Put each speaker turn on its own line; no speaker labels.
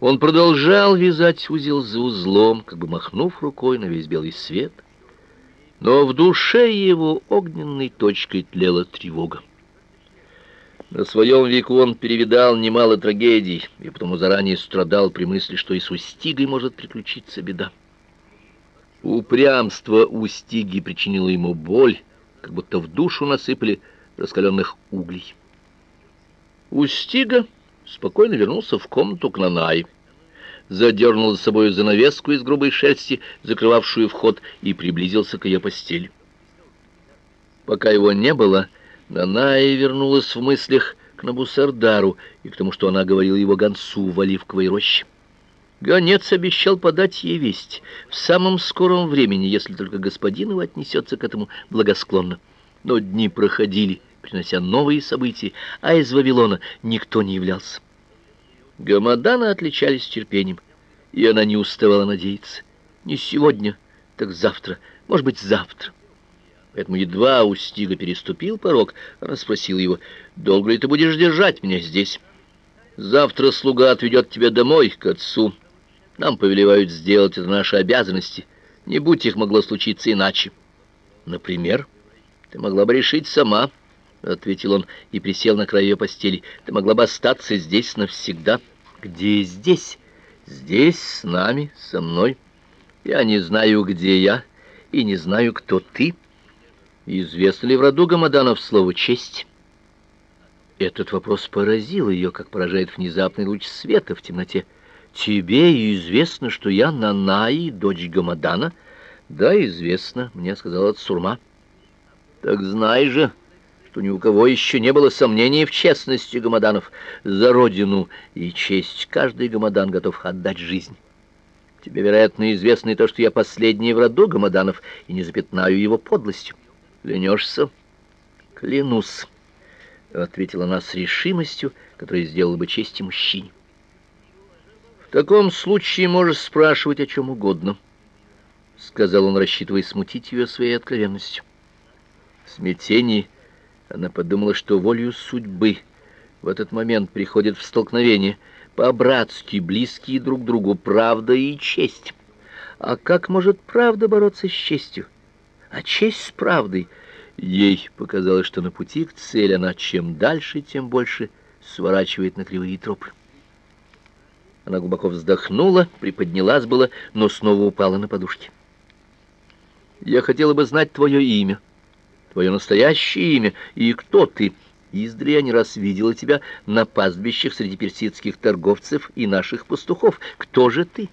Он продолжал вязать узел за узлом, как бы махнув рукой на весь белый свет, но в душе его огненной точкой тлела тревога. На своем веку он перевидал немало трагедий, и потому заранее страдал при мысли, что и с Устигой может приключиться беда. Упрямство Устиги причинило ему боль, как будто в душу насыпали раскаленных углей. Устига спокойно вернулся в комнату к Нанай, задернул за собой занавеску из грубой шерсти, закрывавшую вход, и приблизился к ее постели. Пока его не было, Нанай вернулась в мыслях к Набусардару и к тому, что она говорила его гонцу в оливковой роще. Гонец обещал подать ей весть в самом скором времени, если только господин его отнесется к этому благосклонно. Но дни проходили, принося новые события, а из Вавилона никто не являлся. Гамаданы отличались терпением, и она не уставала надеяться. Не сегодня, так завтра, может быть, завтра. Поэтому едва Устига переступил порог, она спросила его, «Долго ли ты будешь держать меня здесь? Завтра слуга отведет тебя домой, к отцу. Нам повелевают сделать это наши обязанности. Не будь их могло случиться иначе. Например, ты могла бы решить сама». — ответил он и присел на край ее постели. «Ты могла бы остаться здесь навсегда». «Где здесь?» «Здесь, с нами, со мной. Я не знаю, где я, и не знаю, кто ты. Известно ли в роду Гамаданов слово «честь»?» Этот вопрос поразил ее, как поражает внезапный луч света в темноте. «Тебе известно, что я Нанаи, дочь Гамадана?» «Да, известно, мне сказала Цурма». «Так знай же...» что ни у кого еще не было сомнений в честности гамаданов. За родину и честь каждый гамадан готов отдать жизнь. Тебе, вероятно, известно и то, что я последний в роду гамаданов и не запятнаю его подлостью. Клянешься? Клянусь, — ответила она с решимостью, которая сделала бы честь мужчине. В таком случае можешь спрашивать о чем угодно, — сказал он, рассчитывая смутить ее своей откровенностью. Смятение — она подумала, что волею судьбы в этот момент приходят в столкновение по-братски близкие друг другу правда и честь. А как может правда бороться с честью? А честь с правдой? Ей показалось, что на пути к цели она чем дальше, тем больше сворачивает на кривые тропы. Она глубоко вздохнула, приподнялась было, но снова упала на подушки. «Я хотела бы знать твое имя», твое настоящее имя и кто ты. Издали я не раз видела тебя на пастбищах среди персидских торговцев и наших пастухов. Кто же ты?»